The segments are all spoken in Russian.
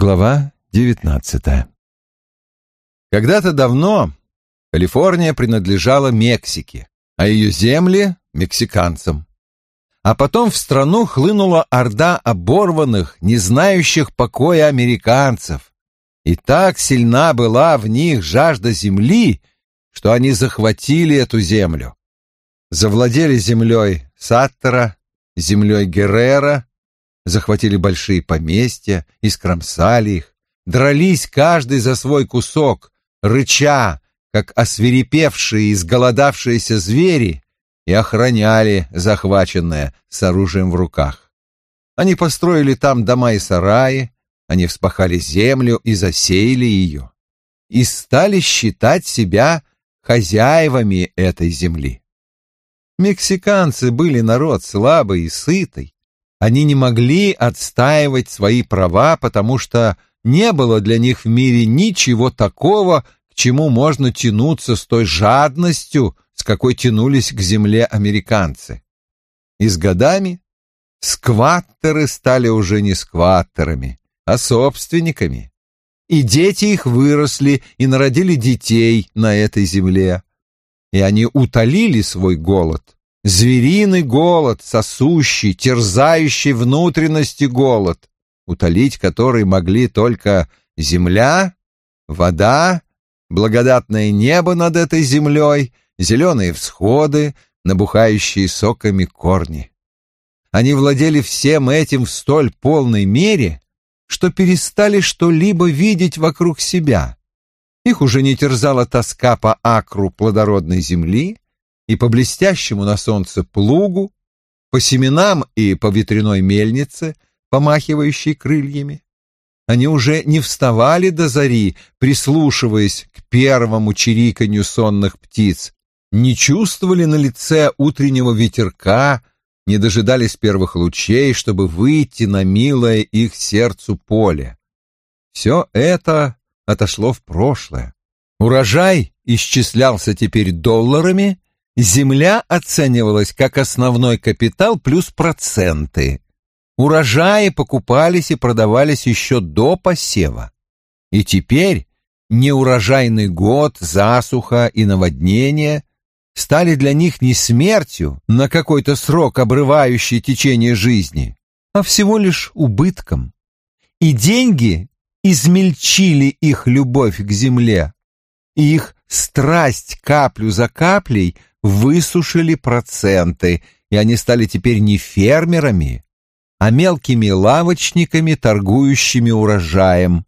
Глава девятнадцатая Когда-то давно Калифорния принадлежала Мексике, а ее земли — мексиканцам. А потом в страну хлынула орда оборванных, не знающих покоя американцев. И так сильна была в них жажда земли, что они захватили эту землю. Завладели землей Саттера, землей Геррера, захватили большие поместья, искромсали их, дрались каждый за свой кусок, рыча, как освирепевшие и изголодавшиеся звери, и охраняли захваченное с оружием в руках. Они построили там дома и сараи, они вспахали землю и засеяли ее, и стали считать себя хозяевами этой земли. Мексиканцы были народ слабый и сытый, они не могли отстаивать свои права, потому что не было для них в мире ничего такого, к чему можно тянуться с той жадностью, с какой тянулись к земле американцы. И с годами скваттеры стали уже не скваттерами, а собственниками. И дети их выросли и народили детей на этой земле. И они утолили свой голод Звериный голод, сосущий, терзающий внутренности голод, утолить который могли только земля, вода, благодатное небо над этой землей, зеленые всходы, набухающие соками корни. Они владели всем этим в столь полной мере, что перестали что-либо видеть вокруг себя. Их уже не терзала тоска по акру плодородной земли, и по блестящему на солнце плугу, по семенам и по ветряной мельнице, помахивающей крыльями. Они уже не вставали до зари, прислушиваясь к первому чириканью сонных птиц, не чувствовали на лице утреннего ветерка, не дожидались первых лучей, чтобы выйти на милое их сердцу поле. Все это отошло в прошлое. Урожай исчислялся теперь долларами, земля оценивалась как основной капитал плюс проценты. Урожаи покупались и продавались еще до посева. И теперь неурожайный год, засуха и наводнение стали для них не смертью на какой-то срок, обрывающий течение жизни, а всего лишь убытком. И деньги измельчили их любовь к земле, и их страсть каплю за каплей – высушили проценты, и они стали теперь не фермерами, а мелкими лавочниками, торгующими урожаем,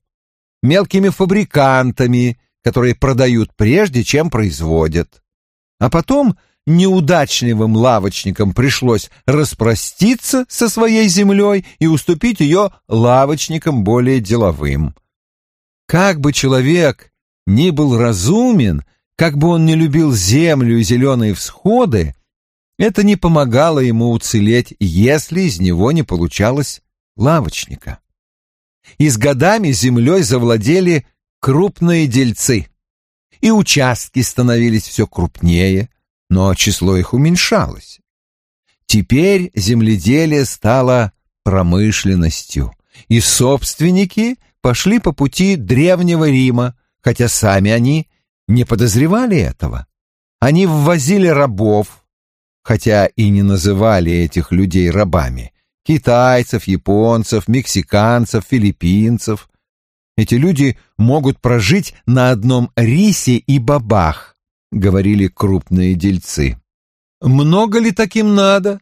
мелкими фабрикантами, которые продают прежде, чем производят. А потом неудачливым лавочникам пришлось распроститься со своей землей и уступить ее лавочникам более деловым. Как бы человек ни был разумен, как бы он ни любил землю и зеленые всходы, это не помогало ему уцелеть, если из него не получалось лавочника. И с годами землей завладели крупные дельцы, и участки становились все крупнее, но число их уменьшалось. Теперь земледелие стало промышленностью, и собственники пошли по пути древнего Рима, хотя сами они не подозревали этого. Они ввозили рабов, хотя и не называли этих людей рабами, китайцев, японцев, мексиканцев, филиппинцев. Эти люди могут прожить на одном рисе и бабах, говорили крупные дельцы. Много ли таким надо?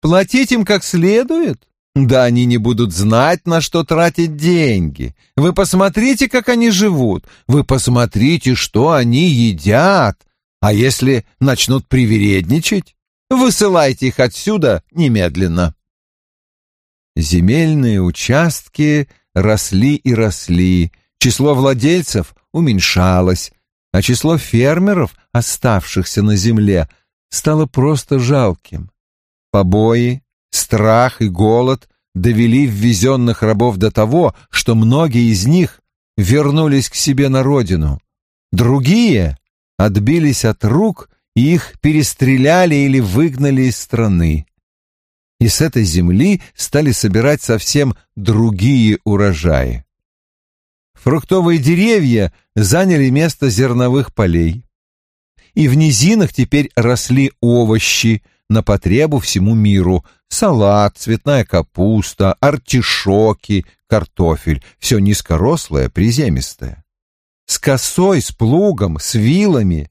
Платить им как следует? Да они не будут знать, на что тратить деньги. Вы посмотрите, как они живут. Вы посмотрите, что они едят. А если начнут привередничать, высылайте их отсюда немедленно. Земельные участки росли и росли, число владельцев уменьшалось, а число фермеров, оставшихся на земле, стало просто жалким. Побои, Страх и голод довели ввезенных рабов до того, что многие из них вернулись к себе на родину. Другие отбились от рук и их перестреляли или выгнали из страны. И с этой земли стали собирать совсем другие урожаи. Фруктовые деревья заняли место зерновых полей. И в низинах теперь росли овощи на потребу всему миру. Салат, цветная капуста, артишоки, картофель. Все низкорослое, приземистое. С косой, с плугом, с вилами.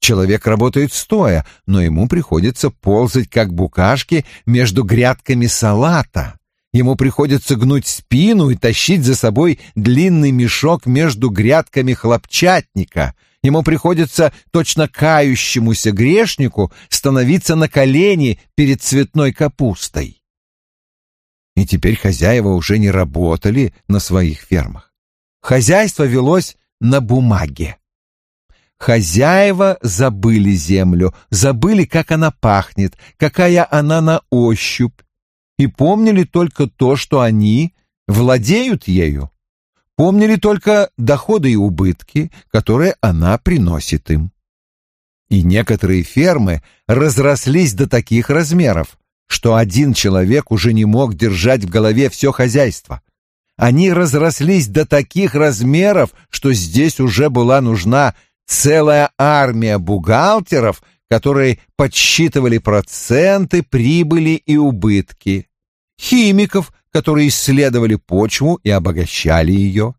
Человек работает стоя, но ему приходится ползать, как букашки, между грядками салата. Ему приходится гнуть спину и тащить за собой длинный мешок между грядками хлопчатника. Ему приходится, точно кающемуся грешнику, становиться на колени перед цветной капустой. И теперь хозяева уже не работали на своих фермах. Хозяйство велось на бумаге. Хозяева забыли землю, забыли, как она пахнет, какая она на ощупь, и помнили только то, что они владеют ею. Помнили только доходы и убытки, которые она приносит им. И некоторые фермы разрослись до таких размеров, что один человек уже не мог держать в голове все хозяйство. Они разрослись до таких размеров, что здесь уже была нужна целая армия бухгалтеров — которые подсчитывали проценты, прибыли и убытки, химиков, которые исследовали почву и обогащали ее,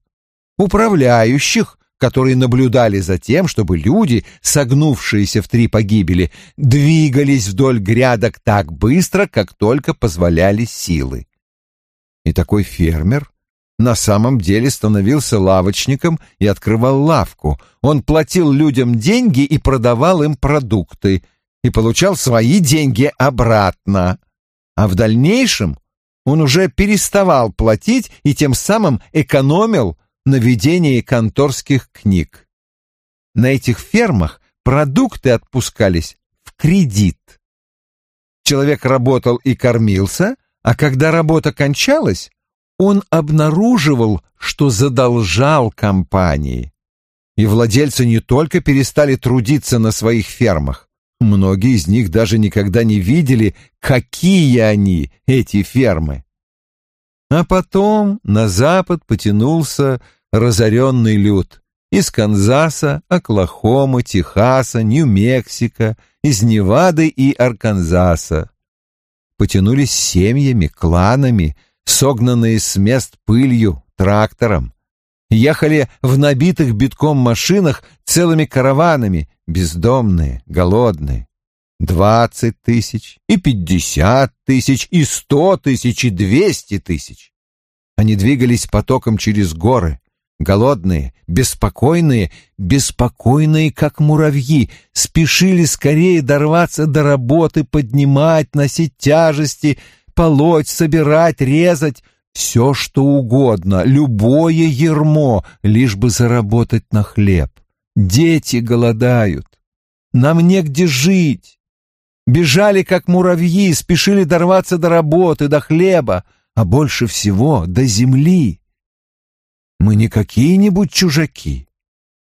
управляющих, которые наблюдали за тем, чтобы люди, согнувшиеся в три погибели, двигались вдоль грядок так быстро, как только позволяли силы. И такой фермер на самом деле становился лавочником и открывал лавку. Он платил людям деньги и продавал им продукты, и получал свои деньги обратно. А в дальнейшем он уже переставал платить и тем самым экономил на ведении конторских книг. На этих фермах продукты отпускались в кредит. Человек работал и кормился, а когда работа кончалась, он обнаруживал, что задолжал компании. И владельцы не только перестали трудиться на своих фермах, многие из них даже никогда не видели, какие они, эти фермы. А потом на запад потянулся разоренный люд. Из Канзаса, Оклахомы, Техаса, Нью-Мексико, из Невады и Арканзаса. Потянулись семьями, кланами, согнанные с мест пылью, трактором. Ехали в набитых битком машинах целыми караванами, бездомные, голодные. Двадцать тысяч, и пятьдесят тысяч, и сто тысяч, и двести тысяч. Они двигались потоком через горы, голодные, беспокойные, беспокойные, как муравьи, спешили скорее дорваться до работы, поднимать, носить тяжести, полоть, собирать, резать, все, что угодно, любое ермо, лишь бы заработать на хлеб. Дети голодают. Нам негде жить. Бежали, как муравьи, спешили дорваться до работы, до хлеба, а больше всего до земли. Мы не какие-нибудь чужаки.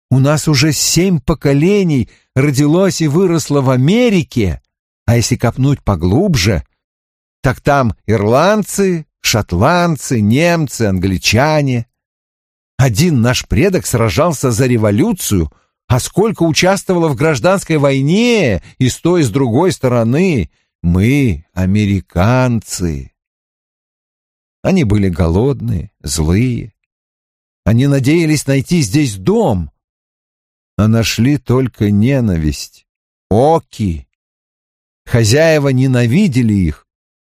У нас уже семь поколений родилось и выросло в Америке, а если копнуть поглубже — так там ирландцы, шотландцы, немцы, англичане. Один наш предок сражался за революцию, а сколько участвовало в гражданской войне и с той, и с другой стороны. Мы, американцы. Они были голодные, злые. Они надеялись найти здесь дом, а нашли только ненависть. Оки. Хозяева ненавидели их,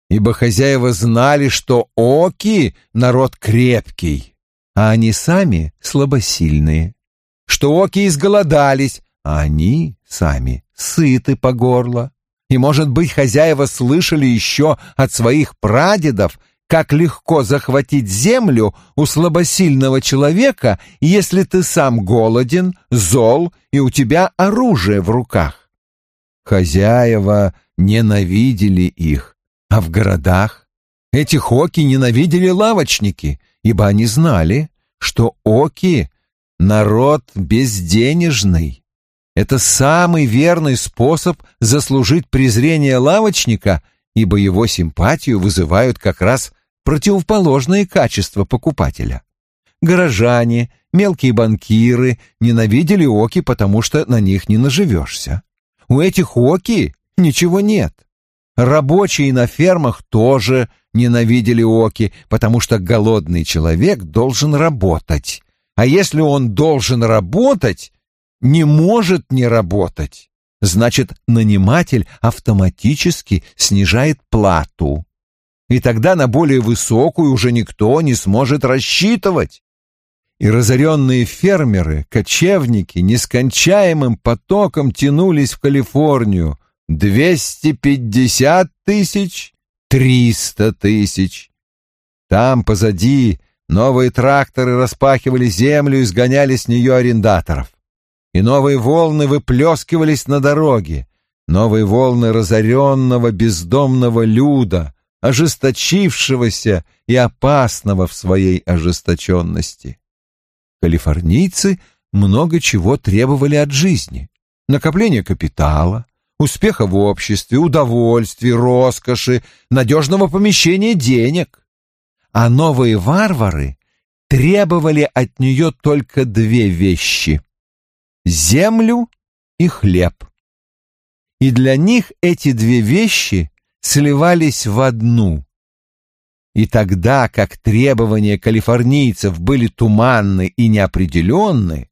ибо хозяева знали, что оки — народ крепкий, а они сами слабосильные, что оки изголодались, а они сами сыты по горло. И, может быть, хозяева слышали еще от своих прадедов, как легко захватить землю у слабосильного человека, если ты сам голоден, зол и у тебя оружие в руках. Хозяева ненавидели их, а в городах этих оки ненавидели лавочники, ибо они знали, что оки — народ безденежный. Это самый верный способ заслужить презрение лавочника, ибо его симпатию вызывают как раз противоположные качества покупателя. Горожане, мелкие банкиры ненавидели оки, потому что на них не наживешься. У этих оки ничего нет. Рабочие на фермах тоже ненавидели оки, потому что голодный человек должен работать. А если он должен работать, не может не работать. Значит, наниматель автоматически снижает плату. И тогда на более высокую уже никто не сможет рассчитывать. И разоренные фермеры, кочевники нескончаемым потоком тянулись в Калифорнию. Двести пятьдесят тысяч, триста тысяч. Там позади новые тракторы распахивали землю и сгоняли с нее арендаторов и новые волны выплескивались на дороге, новые волны разоренного бездомного люда, ожесточившегося и опасного в своей ожесточенности. Калифорнийцы много чего требовали от жизни. Накопление капитала, успеха в обществе, удовольствий, роскоши, надежного помещения денег. А новые варвары требовали от нее только две вещи землю и хлеб. И для них эти две вещи сливались в одну. И тогда, как требования калифорнийцев были туманны и неопределенны,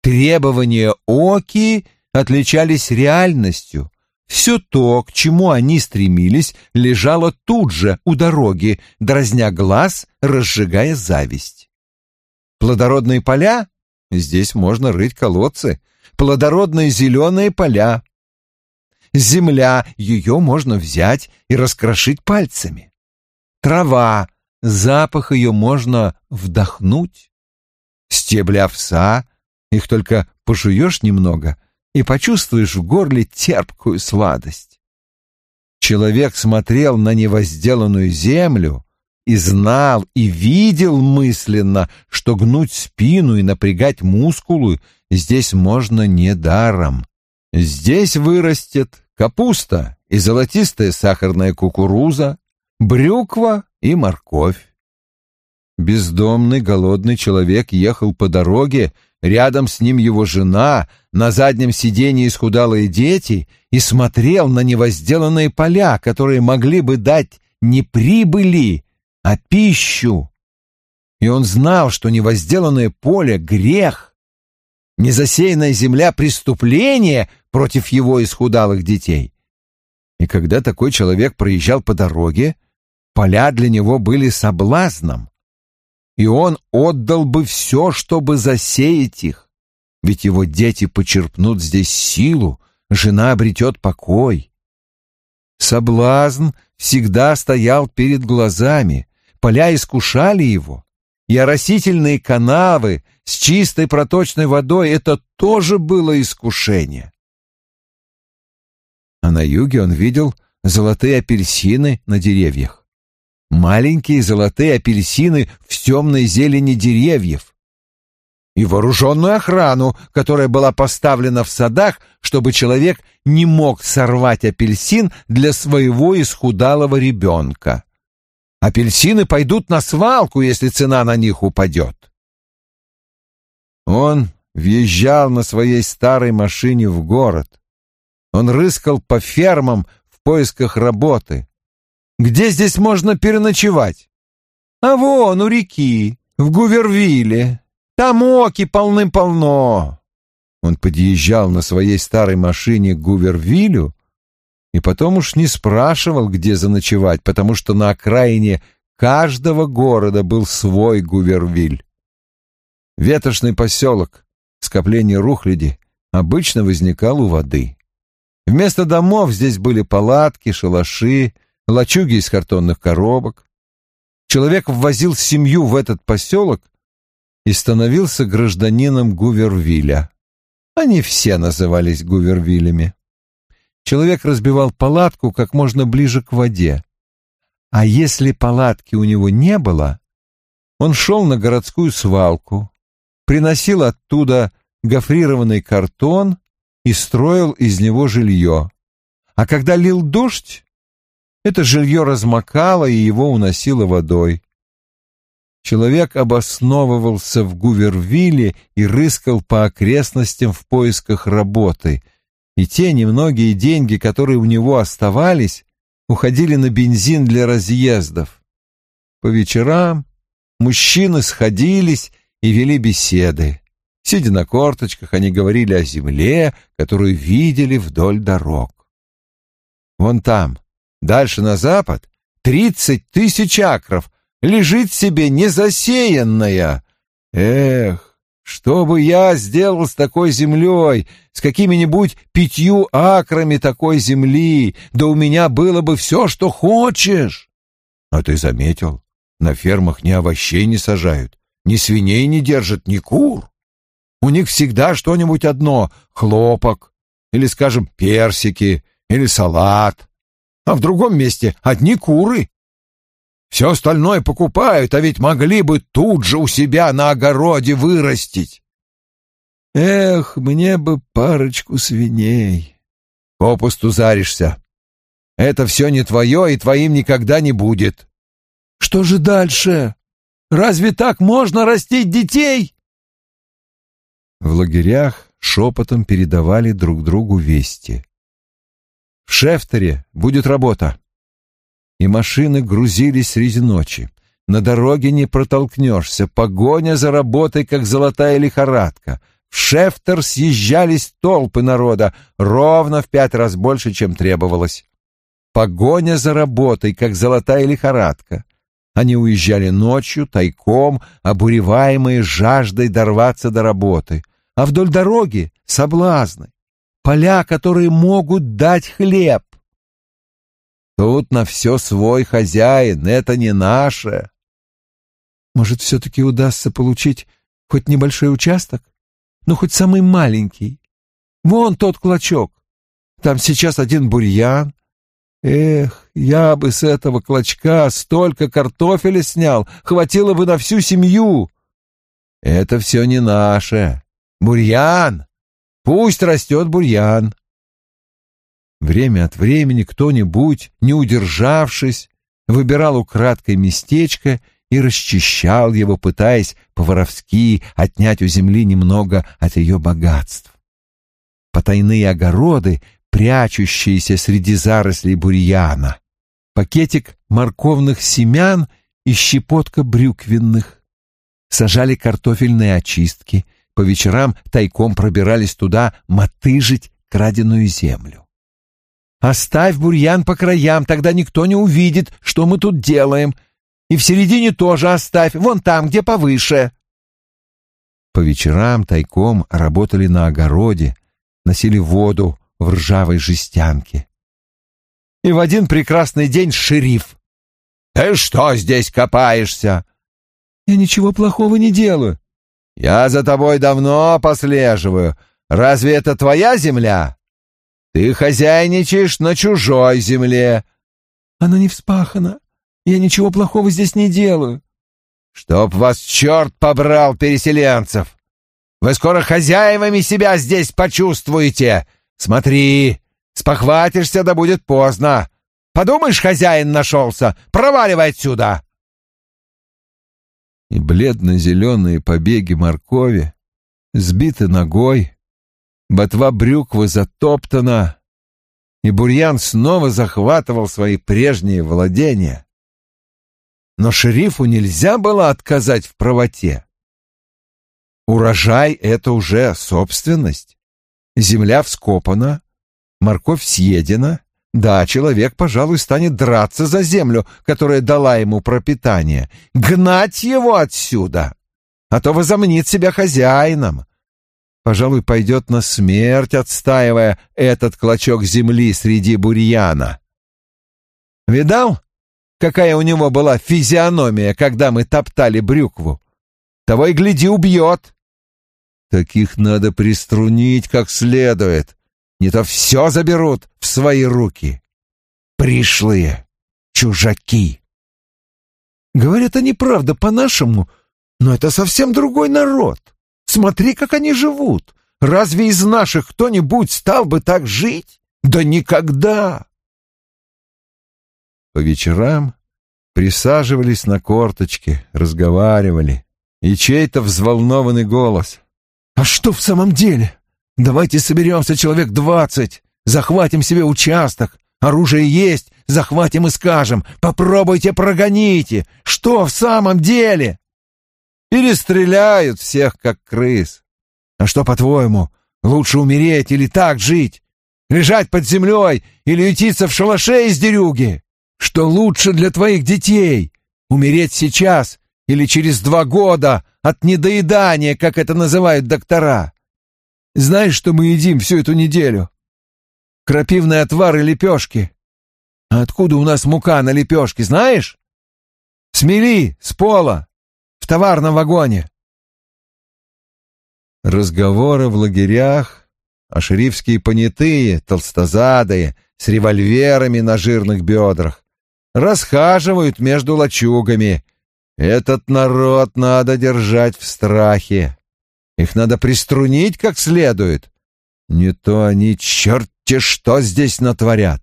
требования Оки отличались реальностью. Все то, к чему они стремились, лежало тут же у дороги, дразня глаз, разжигая зависть. Плодородные поля Здесь можно рыть колодцы, плодородные зеленые поля. Земля, ее можно взять и раскрошить пальцами. Трава, запах ее можно вдохнуть. Стебли овса, их только пожуешь немного и почувствуешь в горле терпкую сладость. Человек смотрел на невозделанную землю и знал и видел мысленно, что гнуть спину и напрягать мускулы здесь можно недаром. Здесь вырастет капуста и золотистая сахарная кукуруза, брюква и морковь. Бездомный голодный человек ехал по дороге, рядом с ним его жена, на заднем сиденье исхудалые дети и смотрел на невозделанные поля, которые могли бы дать не прибыли, а пищу. И он знал, что невозделанное поле — грех, незасеянная земля — преступление против его исхудалых детей. И когда такой человек проезжал по дороге, поля для него были соблазном, и он отдал бы все, чтобы засеять их, ведь его дети почерпнут здесь силу, жена обретет покой. Соблазн всегда стоял перед глазами, поля искушали его, и оросительные канавы с чистой проточной водой — это тоже было искушение. А на юге он видел золотые апельсины на деревьях. Маленькие золотые апельсины в темной зелени деревьев. И вооруженную охрану, которая была поставлена в садах, чтобы человек не мог сорвать апельсин для своего исхудалого ребенка. Апельсины пойдут на свалку, если цена на них упадет. Он въезжал на своей старой машине в город. Он рыскал по фермам в поисках работы. Где здесь можно переночевать? А вон, у реки, в Гувервилле. Там оки полным-полно. Он подъезжал на своей старой машине к Гувервиллю и потом уж не спрашивал, где заночевать, потому что на окраине каждого города был свой Гувервиль. Ветошный поселок, скопление рухляди, обычно возникал у воды. Вместо домов здесь были палатки, шалаши, лачуги из картонных коробок. Человек ввозил семью в этот поселок и становился гражданином Гувервиля. Они все назывались Гувервилями человек разбивал палатку как можно ближе к воде. А если палатки у него не было, он шел на городскую свалку, приносил оттуда гофрированный картон и строил из него жилье. А когда лил дождь, это жилье размокало и его уносило водой. человек обосновывался в Гувервилле и рыскал по окрестностям в поисках работы, и те немногие деньги, которые у него оставались, уходили на бензин для разъездов. По вечерам мужчины сходились и вели беседы. Сидя на корточках, они говорили о земле, которую видели вдоль дорог. Вон там, дальше на запад, тридцать тысяч акров, лежит себе незасеянная. Эх, что бы я сделал с такой землей, с какими-нибудь пятью акрами такой земли, да у меня было бы все, что хочешь. А ты заметил, на фермах ни овощей не сажают, ни свиней не держат, ни кур. У них всегда что-нибудь одно — хлопок, или, скажем, персики, или салат. А в другом месте одни куры. Все остальное покупают, а ведь могли бы тут же у себя на огороде вырастить. Эх, мне бы парочку свиней. Попусту заришься. Это все не твое и твоим никогда не будет. Что же дальше? Разве так можно растить детей? В лагерях шепотом передавали друг другу вести. В Шефтере будет работа. И машины грузились среди ночи. На дороге не протолкнешься, погоня за работой, как золотая лихорадка. В Шефтер съезжались толпы народа, ровно в пять раз больше, чем требовалось. Погоня за работой, как золотая лихорадка. Они уезжали ночью, тайком, обуреваемые жаждой дорваться до работы. А вдоль дороги — соблазны, поля, которые могут дать хлеб. Тут на все свой хозяин, это не наше. Может, все-таки удастся получить хоть небольшой участок? Ну, хоть самый маленький. Вон тот клочок. Там сейчас один бурьян, Эх, я бы с этого клочка столько картофеля снял, хватило бы на всю семью. Это все не наше. Бурьян! Пусть растет бурьян. Время от времени кто-нибудь, не удержавшись, выбирал украдкой местечко и расчищал его, пытаясь по-воровски отнять у земли немного от ее богатств. Потайные огороды прячущиеся среди зарослей бурьяна, пакетик морковных семян и щепотка брюквенных. Сажали картофельные очистки, по вечерам тайком пробирались туда мотыжить краденую землю. «Оставь бурьян по краям, тогда никто не увидит, что мы тут делаем. И в середине тоже оставь, вон там, где повыше». По вечерам тайком работали на огороде, носили воду, в ржавой жестянке. И в один прекрасный день шериф. «Ты что здесь копаешься?» «Я ничего плохого не делаю». «Я за тобой давно послеживаю. Разве это твоя земля?» «Ты хозяйничаешь на чужой земле». «Она не вспахана. Я ничего плохого здесь не делаю». «Чтоб вас черт побрал, переселенцев! Вы скоро хозяевами себя здесь почувствуете. Смотри, спохватишься, да будет поздно. Подумаешь, хозяин нашелся, проваливай отсюда!» И бледно-зеленые побеги моркови сбиты ногой, ботва брюквы затоптана, и бурьян снова захватывал свои прежние владения. Но шерифу нельзя было отказать в правоте. Урожай — это уже собственность. Земля вскопана, морковь съедена. Да, человек, пожалуй, станет драться за землю, которая дала ему пропитание. Гнать его отсюда! А то возомнит себя хозяином. Пожалуй, пойдет на смерть, отстаивая этот клочок земли среди бурьяна. Видал, какая у него была физиономия, когда мы топтали брюкву? Того и гляди, убьет. Таких надо приструнить как следует, не то все заберут в свои руки. Пришлые, чужаки. Говорят они правда по-нашему, но это совсем другой народ. Смотри, как они живут. Разве из наших кто-нибудь стал бы так жить? Да никогда! По вечерам присаживались на корточки, разговаривали, и чей-то взволнованный голос. «А что в самом деле? Давайте соберемся человек двадцать, захватим себе участок, оружие есть, захватим и скажем, попробуйте прогоните, что в самом деле?» «Перестреляют всех, как крыс. А что, по-твоему, лучше умереть или так жить? Лежать под землей или ютиться в шалаше из дерюги? Что лучше для твоих детей? Умереть сейчас или через два года от недоедания, как это называют доктора? Знаешь, что мы едим всю эту неделю? Крапивный отвар и лепешки. А откуда у нас мука на лепешке, знаешь? Смели, с пола, в товарном вагоне. Разговоры в лагерях, а шерифские понятые, толстозадые, с револьверами на жирных бедрах, расхаживают между лачугами. Этот народ надо держать в страхе. Их надо приструнить как следует. Не то они черти что здесь натворят.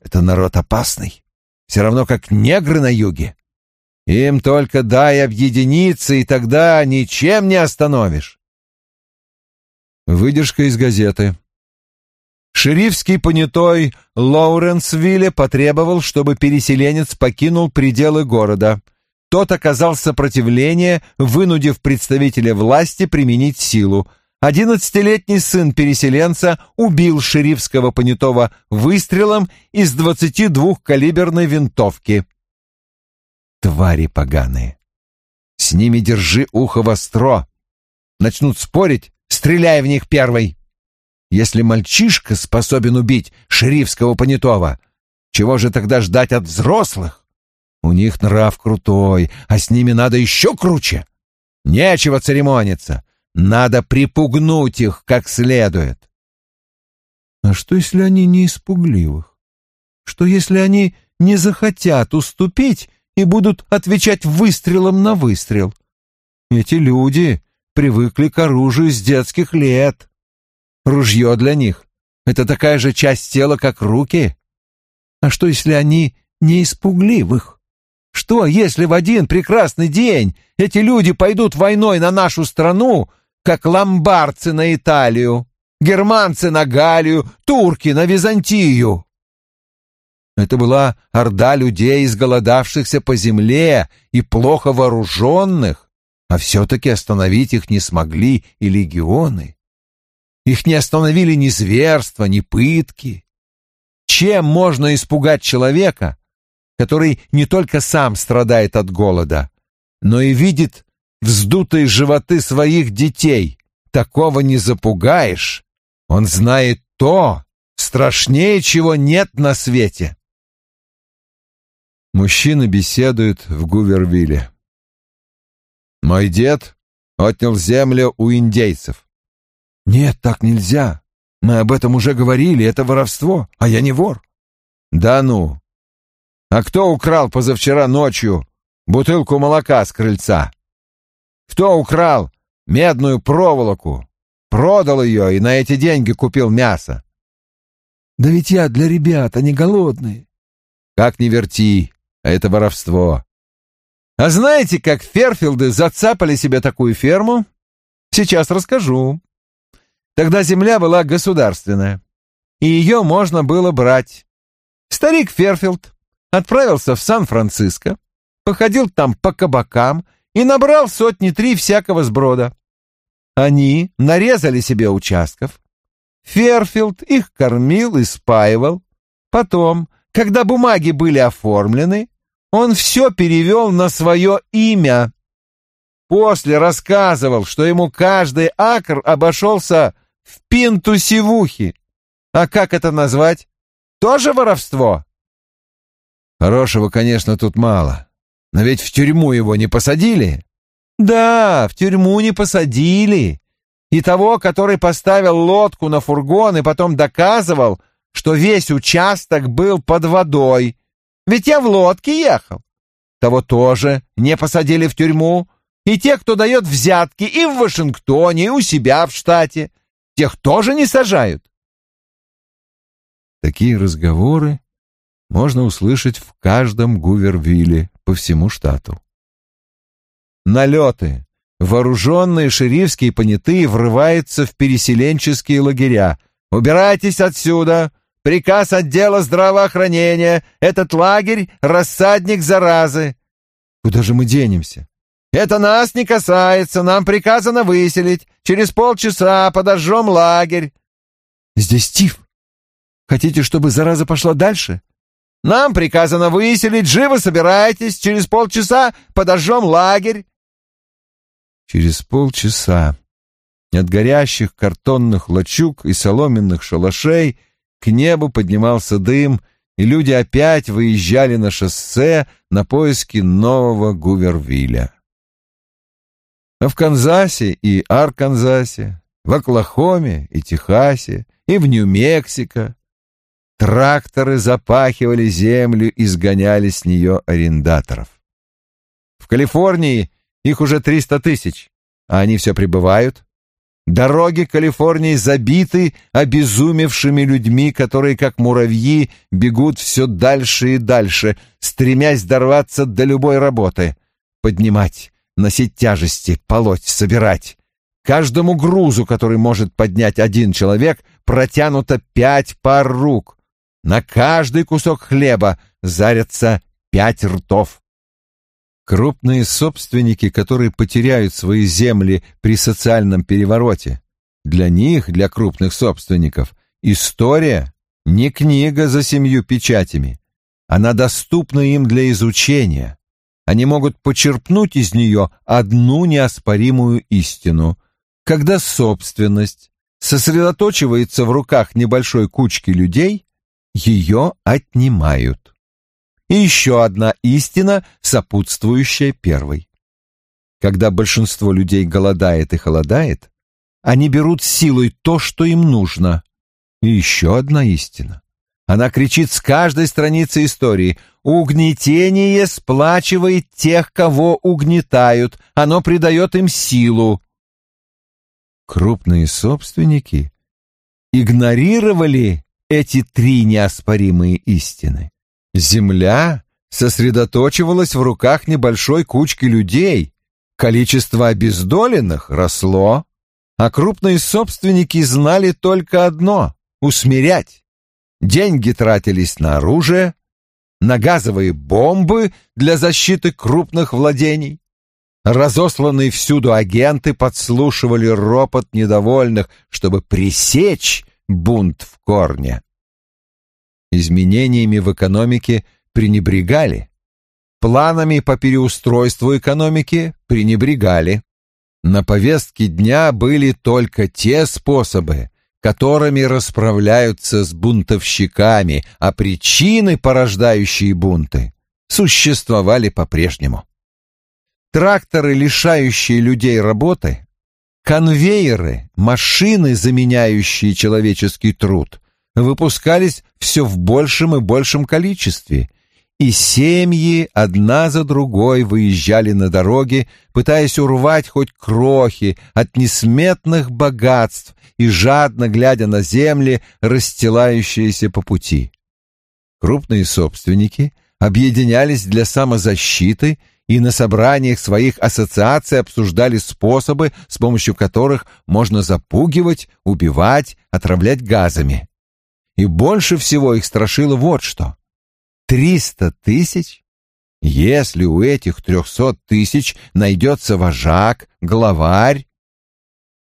Это народ опасный, все равно как негры на юге. Им только дай объединиться, и тогда ничем не остановишь. Выдержка из газеты. Шерифский понятой Лоуренс Вилле потребовал, чтобы переселенец покинул пределы города. Тот оказал сопротивление, вынудив представителя власти применить силу. Одиннадцатилетний сын переселенца убил шерифского понятого выстрелом из двадцати двух калиберной винтовки. Твари поганые. С ними держи ухо востро. Начнут спорить, Стреляй в них первый. Если мальчишка способен убить шерифского понятого, чего же тогда ждать от взрослых? У них нрав крутой, а с ними надо еще круче. Нечего церемониться. Надо припугнуть их как следует. А что, если они не испугливых? Что, если они не захотят уступить и будут отвечать выстрелом на выстрел? Эти люди привыкли к оружию с детских лет. Ружье для них — это такая же часть тела, как руки. А что, если они не испугливых? Что, если в один прекрасный день эти люди пойдут войной на нашу страну, как ломбардцы на Италию, германцы на Галлию, турки на Византию? Это была орда людей, изголодавшихся по земле и плохо вооруженных, а все-таки остановить их не смогли и легионы. Их не остановили ни зверства, ни пытки. Чем можно испугать человека, который не только сам страдает от голода, но и видит вздутые животы своих детей? Такого не запугаешь. Он знает то, страшнее чего нет на свете. Мужчины беседуют в Гувервилле. Мой дед отнял землю у индейцев. Нет, так нельзя. Мы об этом уже говорили, это воровство, а я не вор. Да ну. А кто украл позавчера ночью бутылку молока с крыльца? Кто украл медную проволоку, продал ее и на эти деньги купил мясо? Да ведь я для ребят, они голодные. Как ни верти, а это воровство. А знаете, как Ферфилды зацапали себе такую ферму? Сейчас расскажу. Тогда земля была государственная, и ее можно было брать. Старик Ферфилд отправился в Сан-Франциско, походил там по кабакам и набрал сотни три всякого сброда. Они нарезали себе участков. Ферфилд их кормил и спаивал. Потом, когда бумаги были оформлены, он все перевел на свое имя. После рассказывал, что ему каждый акр обошелся в пинту сивухи. А как это назвать? Тоже воровство? Хорошего, конечно, тут мало. Но ведь в тюрьму его не посадили. Да, в тюрьму не посадили. И того, который поставил лодку на фургон и потом доказывал, что весь участок был под водой, ведь я в лодке ехал. Того тоже не посадили в тюрьму. И те, кто дает взятки и в Вашингтоне, и у себя в штате, тех тоже не сажают. Такие разговоры можно услышать в каждом Гувервилле по всему штату. Налеты. Вооруженные шерифские понятые врываются в переселенческие лагеря. «Убирайтесь отсюда! Приказ отдела здравоохранения! Этот лагерь — рассадник заразы!» Куда же мы денемся? «Это нас не касается, нам приказано выселить. Через полчаса подожжем лагерь». «Здесь Стив. Хотите, чтобы зараза пошла дальше?» «Нам приказано выселить. Живо собирайтесь. Через полчаса подожжем лагерь». Через полчаса от горящих картонных лачуг и соломенных шалашей к небу поднимался дым, и люди опять выезжали на шоссе на поиски нового Гувервилля. А в Канзасе и Арканзасе, в Оклахоме и Техасе, и в Нью-Мексико тракторы запахивали землю и сгоняли с нее арендаторов. В Калифорнии их уже триста тысяч, а они все прибывают. Дороги Калифорнии забиты обезумевшими людьми, которые, как муравьи, бегут все дальше и дальше, стремясь дорваться до любой работы. Поднимать, носить тяжести, полоть, собирать. Каждому грузу, который может поднять один человек, протянуто пять пар рук. На каждый кусок хлеба зарятся пять ртов. Крупные собственники, которые потеряют свои земли при социальном перевороте. Для них, для крупных собственников, история не книга за семью печатями. Она доступна им для изучения. Они могут почерпнуть из нее одну неоспоримую истину. Когда собственность сосредоточивается в руках небольшой кучки людей, ее отнимают и еще одна истина, сопутствующая первой. Когда большинство людей голодает и холодает, они берут силой то, что им нужно. И еще одна истина. Она кричит с каждой страницы истории. Угнетение сплачивает тех, кого угнетают. Оно придает им силу. Крупные собственники игнорировали эти три неоспоримые истины. Земля сосредоточивалась в руках небольшой кучки людей, количество обездоленных росло, а крупные собственники знали только одно — усмирять. Деньги тратились на оружие, на газовые бомбы для защиты крупных владений. Разосланные всюду агенты подслушивали ропот недовольных, чтобы пресечь бунт в корне изменениями в экономике пренебрегали, планами по переустройству экономики пренебрегали. На повестке дня были только те способы, которыми расправляются с бунтовщиками, а причины, порождающие бунты, существовали по-прежнему. Тракторы, лишающие людей работы, конвейеры, машины, заменяющие человеческий труд, выпускались все в большем и большем количестве, и семьи одна за другой выезжали на дороги, пытаясь урвать хоть крохи от несметных богатств и жадно глядя на земли, расстилающиеся по пути. Крупные собственники объединялись для самозащиты и на собраниях своих ассоциаций обсуждали способы, с помощью которых можно запугивать, убивать, отравлять газами. И больше всего их страшило вот что. Триста тысяч? Если у этих трехсот тысяч найдется вожак, главарь,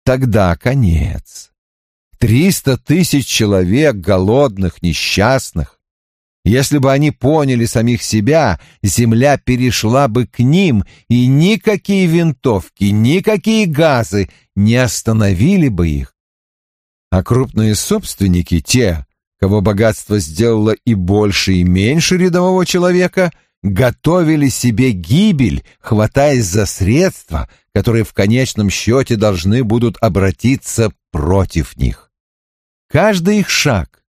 тогда конец. Триста тысяч человек, голодных, несчастных. Если бы они поняли самих себя, земля перешла бы к ним, и никакие винтовки, никакие газы не остановили бы их. А крупные собственники, те, кого богатство сделало и больше, и меньше рядового человека, готовили себе гибель, хватаясь за средства, которые в конечном счете должны будут обратиться против них. Каждый их шаг,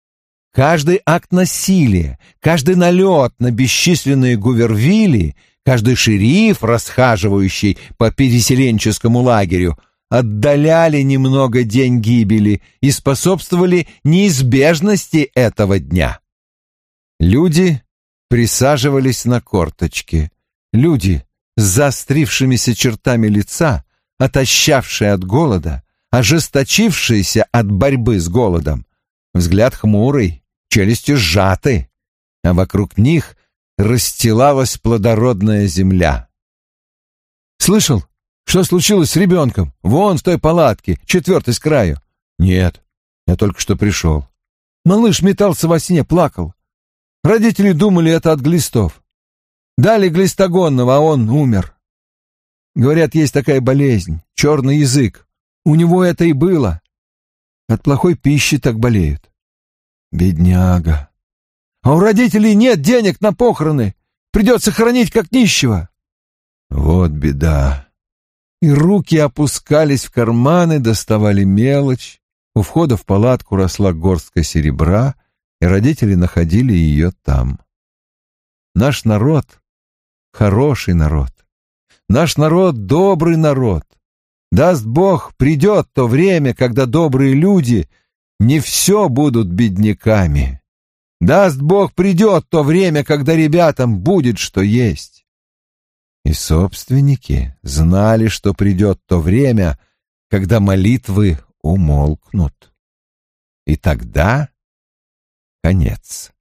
каждый акт насилия, каждый налет на бесчисленные гувервили, каждый шериф, расхаживающий по переселенческому лагерю, отдаляли немного день гибели и способствовали неизбежности этого дня. Люди присаживались на корточки. Люди с заострившимися чертами лица, отощавшие от голода, ожесточившиеся от борьбы с голодом. Взгляд хмурый, челюсти сжаты, а вокруг них расстилалась плодородная земля. «Слышал, что случилось с ребенком? Вон в той палатке, четвертой с краю». «Нет, я только что пришел». Малыш метался во сне, плакал. Родители думали, это от глистов. Дали глистогонного, а он умер. Говорят, есть такая болезнь — черный язык. У него это и было. От плохой пищи так болеют. Бедняга. А у родителей нет денег на похороны. Придется хоронить как нищего. Вот беда. И руки опускались в карманы, доставали мелочь. У входа в палатку росла горстка серебра, и родители находили ее там. Наш народ — хороший народ. Наш народ — добрый народ. Даст Бог, придет то время, когда добрые люди не все будут бедняками. Даст Бог, придет то время, когда ребятам будет что есть. И собственники знали, что придет то время, когда молитвы умолкнут. И тогда конец.